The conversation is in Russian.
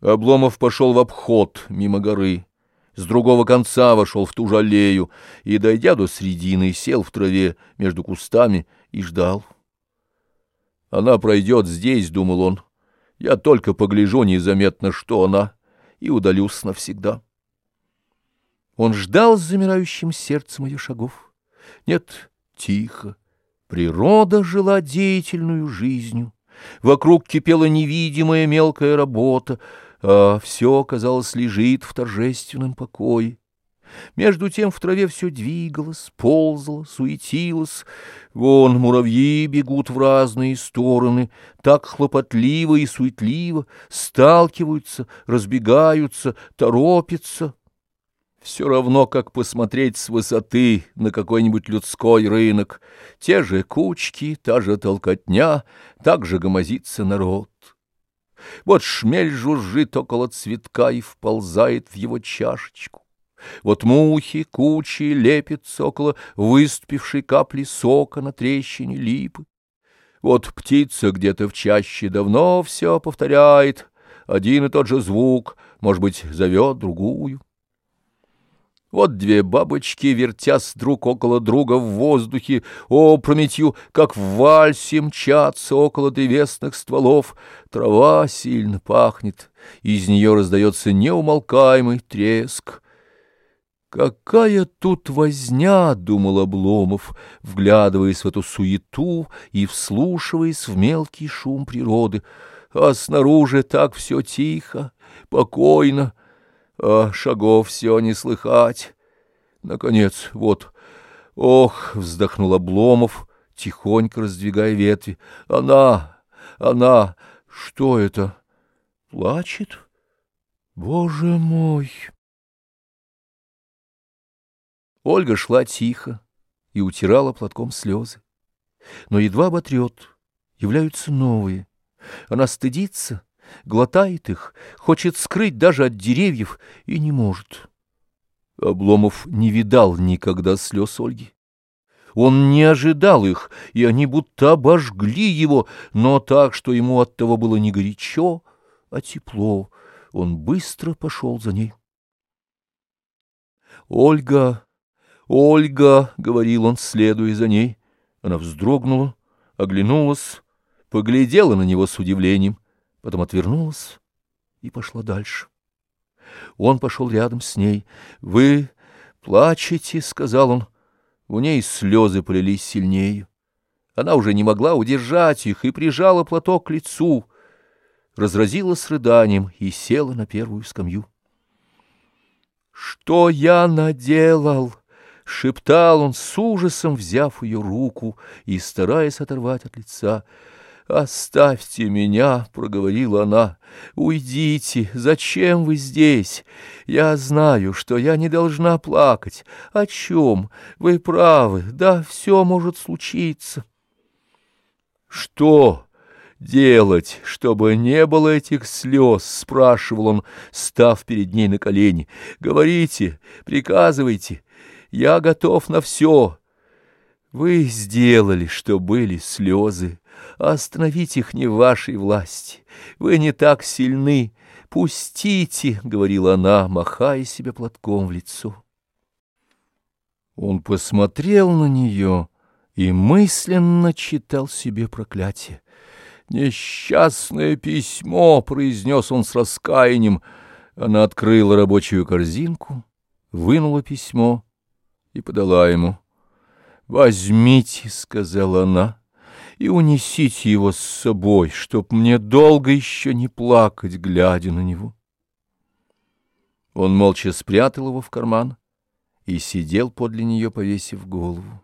Обломов пошел в обход мимо горы, с другого конца вошел в ту же аллею и, дойдя до середины, сел в траве между кустами и ждал. Она пройдет здесь, — думал он, — я только погляжу незаметно, что она, и удалюсь навсегда. Он ждал с замирающим сердцем ее шагов. Нет, тихо, природа жила деятельную жизнью. Вокруг кипела невидимая мелкая работа, а все, казалось, лежит в торжественном покое. Между тем в траве все двигалось, ползало, суетилось. Вон муравьи бегут в разные стороны, так хлопотливо и суетливо, сталкиваются, разбегаются, торопятся. Все равно, как посмотреть с высоты на какой-нибудь людской рынок. Те же кучки, та же толкотня, так же гомозится народ. Вот шмель жужжит около цветка и вползает в его чашечку. Вот мухи, кучи лепятся около выступившей капли сока на трещине липы. Вот птица где-то в чаще давно все повторяет, один и тот же звук, может быть, зовет другую. Вот две бабочки, вертясь друг около друга в воздухе, опрометью, как в вальсе, мчатся около древесных стволов. Трава сильно пахнет, из нее раздается неумолкаемый треск. «Какая тут возня!» — думал Обломов, вглядываясь в эту суету и вслушиваясь в мелкий шум природы. А снаружи так все тихо, покойно, а шагов все не слыхать. Наконец, вот, ох, вздохнул Обломов, тихонько раздвигая ветви. Она, она, что это? Плачет? Боже мой! Ольга шла тихо и утирала платком слезы. Но едва оботрет, являются новые. Она стыдится, глотает их, хочет скрыть даже от деревьев и не может. Обломов не видал никогда слез Ольги. Он не ожидал их, и они будто обожгли его, но так, что ему от того было не горячо, а тепло. Он быстро пошел за ней. «Ольга, Ольга!» — говорил он, следуя за ней. Она вздрогнула, оглянулась, поглядела на него с удивлением — потом отвернулась и пошла дальше. Он пошел рядом с ней. «Вы плачете?» — сказал он. У ней слезы полились сильнее. Она уже не могла удержать их и прижала платок к лицу, разразилась рыданием и села на первую скамью. «Что я наделал?» — шептал он с ужасом, взяв ее руку и стараясь оторвать от лица — «Оставьте меня», — проговорила она, — «уйдите, зачем вы здесь? Я знаю, что я не должна плакать. О чем? Вы правы, да, все может случиться». «Что?» делать, чтобы не было этих слез?» — спрашивал он, став перед ней на колени. «Говорите, приказывайте, я готов на все». «Вы сделали, что были слезы, Остановить их не в вашей власти. Вы не так сильны. Пустите, — говорила она, махая себе платком в лицо. Он посмотрел на нее и мысленно читал себе проклятие. «Несчастное письмо!» — произнес он с раскаянием. Она открыла рабочую корзинку, вынула письмо и подала ему. «Возьмите», — сказала она, и унесите его с собой, чтоб мне долго еще не плакать, глядя на него. Он молча спрятал его в карман и сидел подле нее, повесив голову.